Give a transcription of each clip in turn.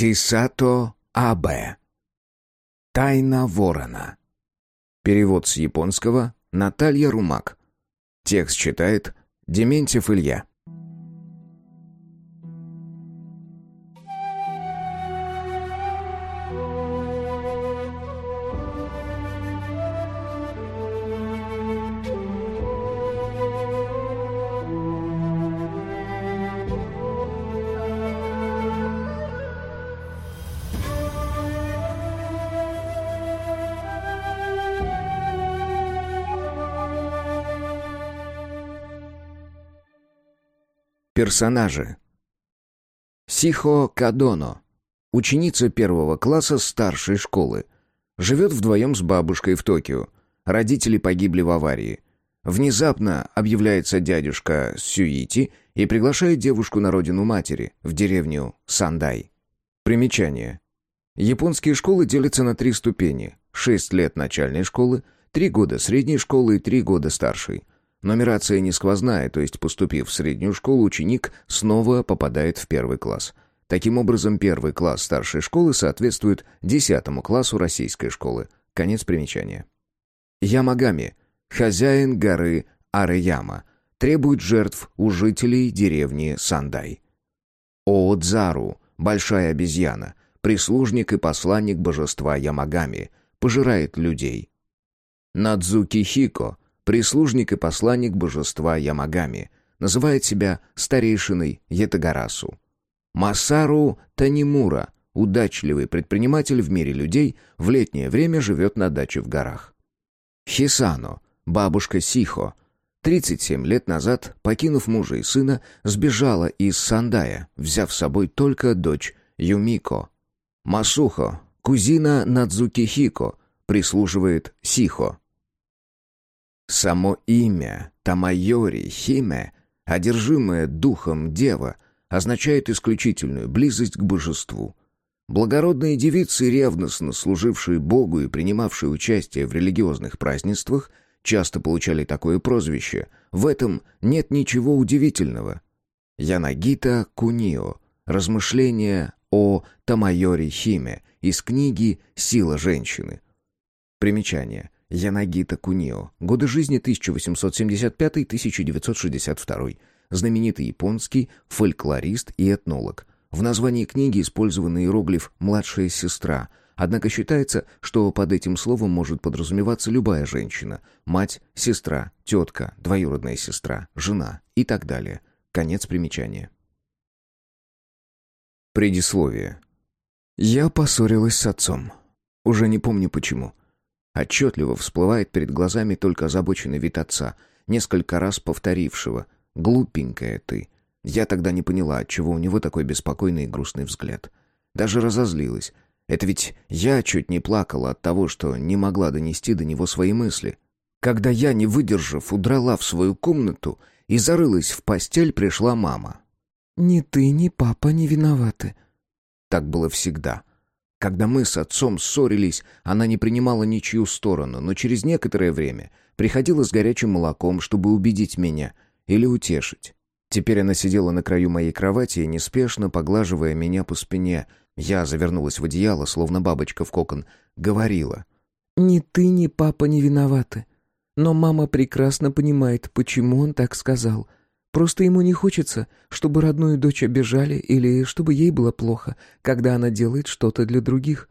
Тисато Абе. Тайна ворона. Перевод с японского Наталья Румак. Текст читает Дементьев Илья. Персонажи. Сихо Кадоно. Ученица первого класса старшей школы. Живет вдвоем с бабушкой в Токио. Родители погибли в аварии. Внезапно объявляется дядюшка Сюити и приглашает девушку на родину матери, в деревню Сандай. Примечание. Японские школы делятся на три ступени. Шесть лет начальной школы, три года средней школы и три года старшей. Нумерация не сквозная, то есть, поступив в среднюю школу, ученик снова попадает в первый класс. Таким образом, первый класс старшей школы соответствует десятому классу российской школы. Конец примечания. Ямагами, хозяин горы Араяма, требует жертв у жителей деревни Сандай. Оодзару, большая обезьяна, прислужник и посланник божества Ямагами, пожирает людей. Надзуки Хико, прислужник и посланник божества Ямагами, называет себя старейшиной Ятагарасу. Масару Танимура, удачливый предприниматель в мире людей, в летнее время живет на даче в горах. Хисано, бабушка Сихо, 37 лет назад, покинув мужа и сына, сбежала из Сандая, взяв с собой только дочь Юмико. Масухо, кузина Надзуки Хико, прислуживает Сихо. Само имя Тамайори Химе, одержимое духом дева, означает исключительную близость к божеству. Благородные девицы, ревностно служившие Богу и принимавшие участие в религиозных празднествах, часто получали такое прозвище. В этом нет ничего удивительного. Янагита Кунио. Размышления о Тамайори Химе из книги «Сила женщины». Примечание. Янагита Кунио. Годы жизни 1875-1962. Знаменитый японский фольклорист и этнолог. В названии книги использован иероглиф «младшая сестра», однако считается, что под этим словом может подразумеваться любая женщина – мать, сестра, тетка, двоюродная сестра, жена и так далее. Конец примечания. Предисловие. Я поссорилась с отцом. Уже не помню почему. Отчетливо всплывает перед глазами только озабоченный вид отца, несколько раз повторившего «Глупенькая ты». Я тогда не поняла, отчего у него такой беспокойный и грустный взгляд. Даже разозлилась. Это ведь я чуть не плакала от того, что не могла донести до него свои мысли. Когда я, не выдержав, удрала в свою комнату и зарылась в постель, пришла мама. «Ни ты, ни папа не виноваты». Так было всегда. Когда мы с отцом ссорились, она не принимала ничью сторону, но через некоторое время приходила с горячим молоком, чтобы убедить меня или утешить. Теперь она сидела на краю моей кровати и неспешно, поглаживая меня по спине, я завернулась в одеяло, словно бабочка в кокон, говорила. «Ни ты, ни папа не виноваты. Но мама прекрасно понимает, почему он так сказал. Просто ему не хочется, чтобы родную дочь обижали или чтобы ей было плохо, когда она делает что-то для других.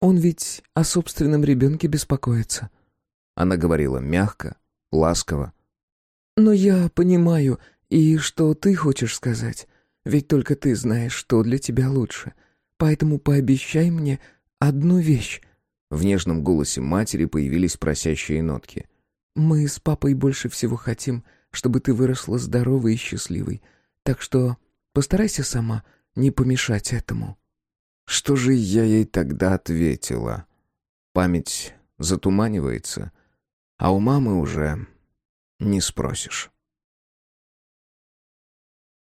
Он ведь о собственном ребенке беспокоится». Она говорила мягко, ласково. «Но я понимаю, и что ты хочешь сказать. Ведь только ты знаешь, что для тебя лучше. Поэтому пообещай мне одну вещь». В нежном голосе матери появились просящие нотки. «Мы с папой больше всего хотим, чтобы ты выросла здоровой и счастливой. Так что постарайся сама не помешать этому». Что же я ей тогда ответила? Память затуманивается, а у мамы уже не спросишь.